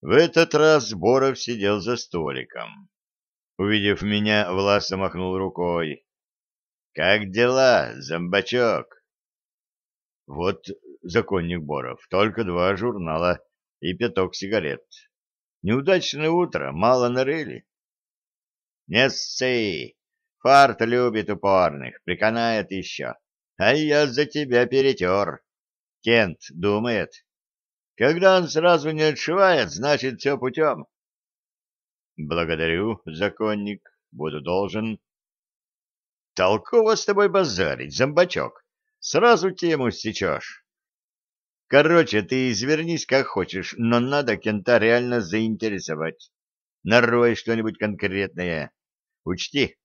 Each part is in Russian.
В этот раз Боров сидел за столиком. Увидев меня, Власа махнул рукой. — Как дела, зомбачок? — Вот, законник Боров, только два журнала и пяток сигарет. Неудачное утро, мало нарыли. — Не ссы! Фарт любит упорных, приканает еще. А я за тебя перетер. Кент думает, когда он сразу не отшивает, значит, все путем. Благодарю, законник, буду должен. Толково с тобой базарить, зомбачок. Сразу тему стечешь. Короче, ты извернись как хочешь, но надо кента реально заинтересовать. Нарой что-нибудь конкретное. Учти,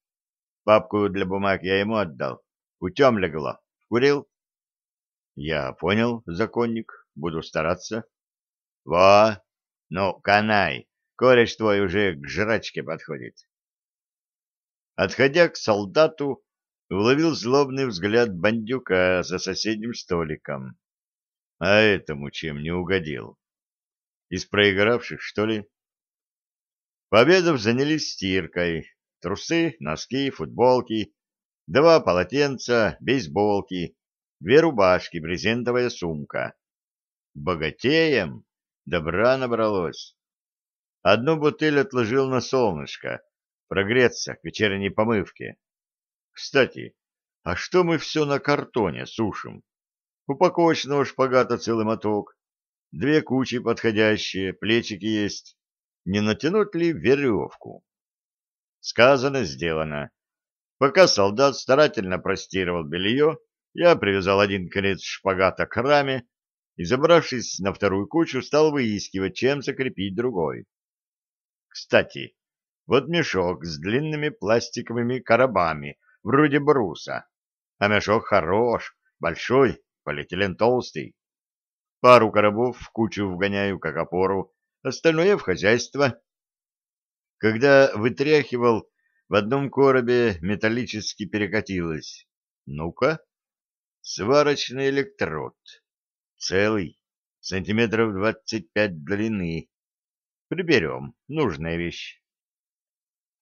папку для бумаг я ему отдал. Путем легло. Курил? Я понял, законник, буду стараться. Во! Ну, канай, кореш твой уже к жрачке подходит. Отходя к солдату, уловил злобный взгляд бандюка за соседним столиком. А этому чем не угодил? Из проигравших, что ли? Победов занялись стиркой. Трусы, носки, футболки, два полотенца, бейсболки, две рубашки, брезентовая сумка. Богатеем добра набралось. Одну бутыль отложил на солнышко, прогреться к вечерней помывке. Кстати, а что мы все на картоне сушим? Упаковочного шпагата целый моток, две кучи подходящие, плечики есть. Не натянуть ли веревку? Сказано, сделано. Пока солдат старательно простировал белье, я привязал один конец шпагата к раме и, забравшись на вторую кучу, стал выискивать, чем закрепить другой. Кстати, вот мешок с длинными пластиковыми коробами, вроде бруса. А мешок хорош, большой, полиэтилен толстый. Пару коробов в кучу вгоняю как опору, остальное в хозяйство. Когда вытряхивал, в одном коробе металлически перекатилось. Ну-ка, Сварочный электрод. Целый, сантиметров двадцать пять длины. Приберем, нужная вещь.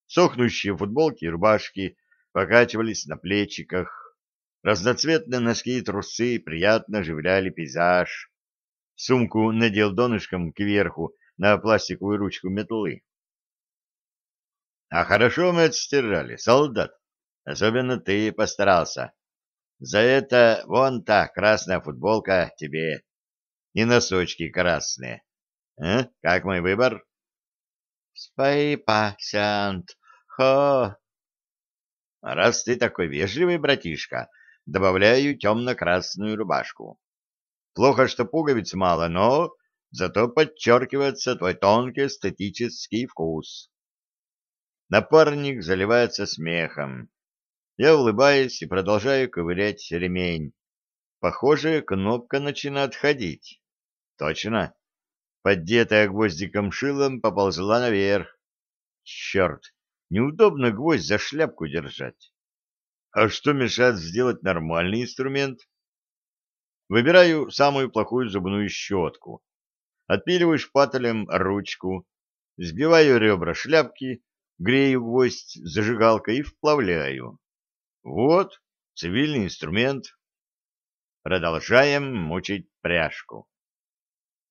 Сохнущие футболки и рубашки покачивались на плечиках. Разноцветные носки и трусы приятно оживляли пейзаж. Сумку надел донышком кверху на пластиковую ручку метлы. А хорошо мы отстирали, солдат. Особенно ты постарался. За это вон та красная футболка тебе и носочки красные. А? Как мой выбор? Спасибо, Сянт. Хо. А раз ты такой вежливый, братишка, добавляю темно-красную рубашку. Плохо, что пуговиц мало, но зато подчеркивается твой тонкий эстетический вкус. Напарник заливается смехом. Я улыбаюсь и продолжаю ковырять ремень. Похоже, кнопка начинает ходить. Точно. Поддетая гвоздиком шилом, поползла наверх. Черт, неудобно гвоздь за шляпку держать. А что мешает сделать нормальный инструмент? Выбираю самую плохую зубную щетку. Отпиливаю шпателем ручку, сбиваю ребра шляпки, грею гвоздь зажигалкой и вплавляю. Вот, цивильный инструмент. Продолжаем мучить пряжку.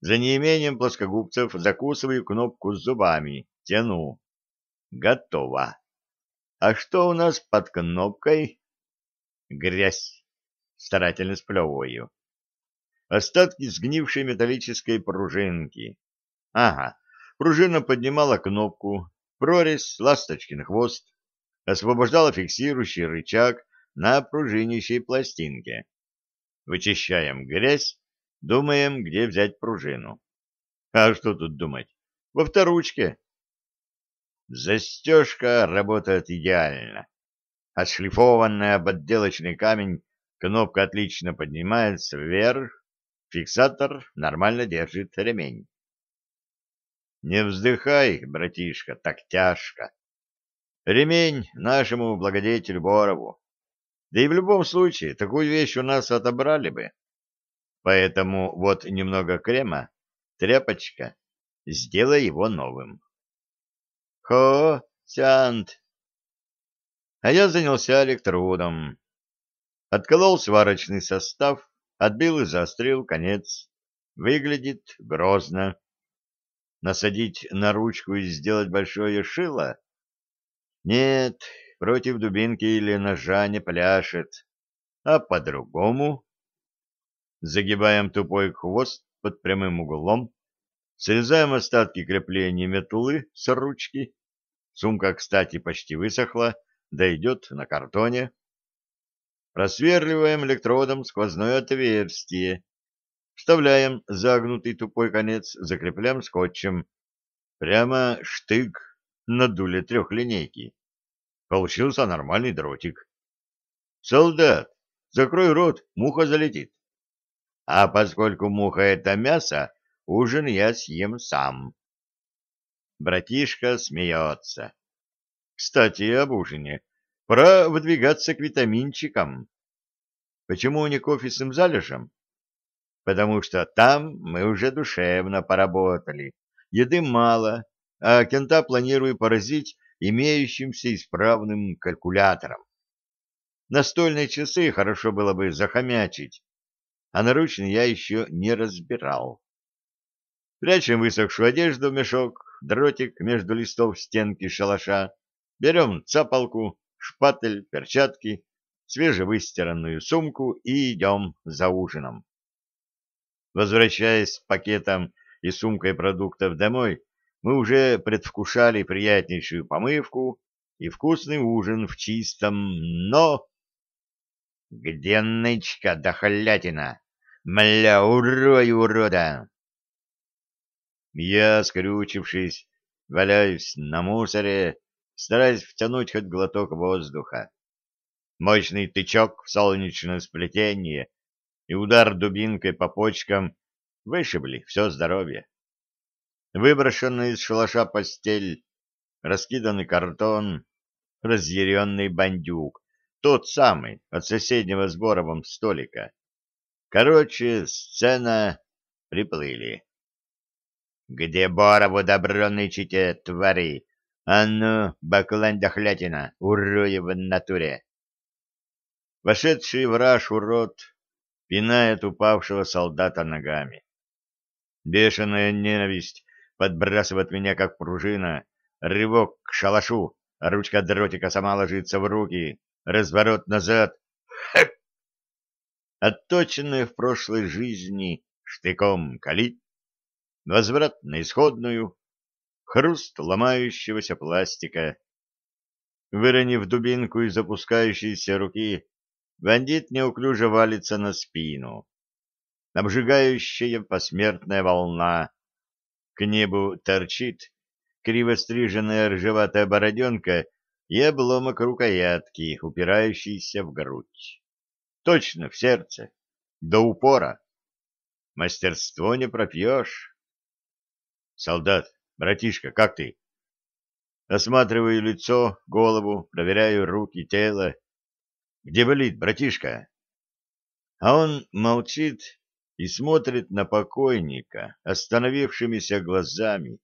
За неимением плоскогубцев закусываю кнопку зубами, тяну. Готово. А что у нас под кнопкой? Грязь. Старательно сплевываю. Остатки сгнившей металлической пружинки. Ага, пружина поднимала кнопку, прорезь ласточкин хвост, освобождала фиксирующий рычаг на пружинящей пластинке. Вычищаем грязь, думаем, где взять пружину. А что тут думать? Во вторучке. Застежка работает идеально. Отшлифованная об отделочный камень, кнопка отлично поднимается вверх, фиксатор нормально держит ремень. Не вздыхай, братишка, так тяжко. Ремень нашему благодетелю Борову. Да и в любом случае, такую вещь у нас отобрали бы. Поэтому вот немного крема, тряпочка, сделай его новым. Хо, сянт. А я занялся электродом. Отколол сварочный состав, отбил и заострил конец. Выглядит грозно. Насадить на ручку и сделать большое шило — нет, против дубинки или ножа не пляшет, а по-другому. Загибаем тупой хвост под прямым углом, срезаем остатки крепления метлы с ручки. Сумка, кстати, почти высохла, да на картоне. Просверливаем электродом сквозное отверстие. Вставляем загнутый тупой конец, закрепляем скотчем. Прямо штык Надули трехлинейки. Получился нормальный дротик. «Солдат, закрой рот, муха залетит». «А поскольку муха — это мясо, ужин я съем сам». Братишка смеется. «Кстати, об ужине. Пора выдвигаться к витаминчикам. Почему не к офисным залежам? Потому что там мы уже душевно поработали. Еды мало, а кента планирую поразить имеющимся исправным калькулятором. Настольные часы хорошо было бы захомячить, а наручные я еще не разбирал. Прячем высохшую одежду в мешок, дротик между листов стенки шалаша, берем цапалку, шпатель, перчатки, свежевыстиранную сумку и идем за ужином. Возвращаясь с пакетом и сумкой продуктов домой, мы уже предвкушали приятнейшую помывку и вкусный ужин в чистом, но... Где нычка да хлятина? Мля, урой урода! Я, скрючившись, валяюсь на мусоре, стараясь втянуть хоть глоток воздуха. Мощный тычок в солнечное сплетение и удар дубинкой по почкам вышибли все здоровье выброшенная из шалаша постель, раскиданный картон, разъяренный бандюк, тот самый от соседнего с Боровым столика. Короче, сцена приплыли. «Где Борову добро нычите, твари? А ну, баклань дохлятина, уроя в натуре!» Вошедший враж урод пинает упавшего солдата ногами. Бешеная ненависть подбрасывает меня, как пружина. Рывок к шалашу, ручка дротика сама ложится в руки, разворот назад. Хэк! Отточенная а в прошлой жизни штыком калит, возврат на исходную, хруст ломающегося пластика. Выронив дубинку из опускающейся руки, бандит неуклюже валится на спину. Обжигающая посмертная волна к небу торчит криво стриженная ржеватая бороденка и обломок рукоятки, упирающийся в грудь. Точно в сердце, до упора. Мастерство не пропьешь. Солдат, братишка, как ты? Осматриваю лицо, голову, проверяю руки, тело. Где болит, братишка? А он молчит, и смотрит на покойника остановившимися глазами.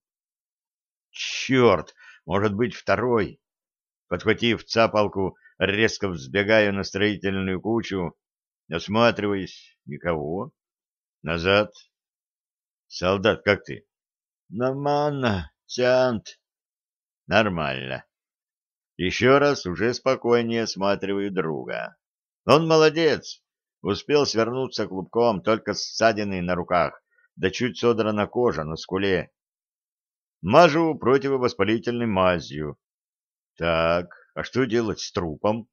«Черт! Может быть, второй!» Подхватив цапалку, резко взбегаю на строительную кучу, осматриваясь, никого. Назад. «Солдат, как ты?» «Нормально, Сиант». «Нормально». Еще раз уже спокойнее осматриваю друга. Он молодец, успел свернуться клубком только ссадины на руках, да чуть содрана кожа на скуле. Мажу противовоспалительной мазью. Так, а что делать с трупом?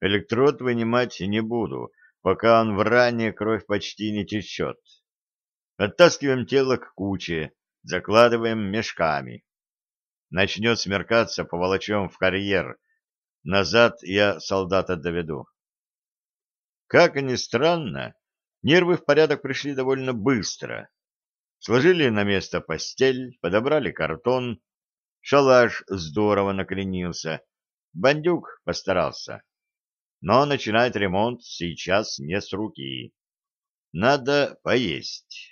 Электрод вынимать не буду, пока он в ране кровь почти не течет. Оттаскиваем тело к куче, закладываем мешками. Начнет смеркаться, поволочем в карьер. Назад я солдата доведу. Как ни странно, нервы в порядок пришли довольно быстро. Сложили на место постель, подобрали картон. Шалаш здорово накренился. Бандюк постарался. Но начинать ремонт сейчас не с руки. Надо поесть.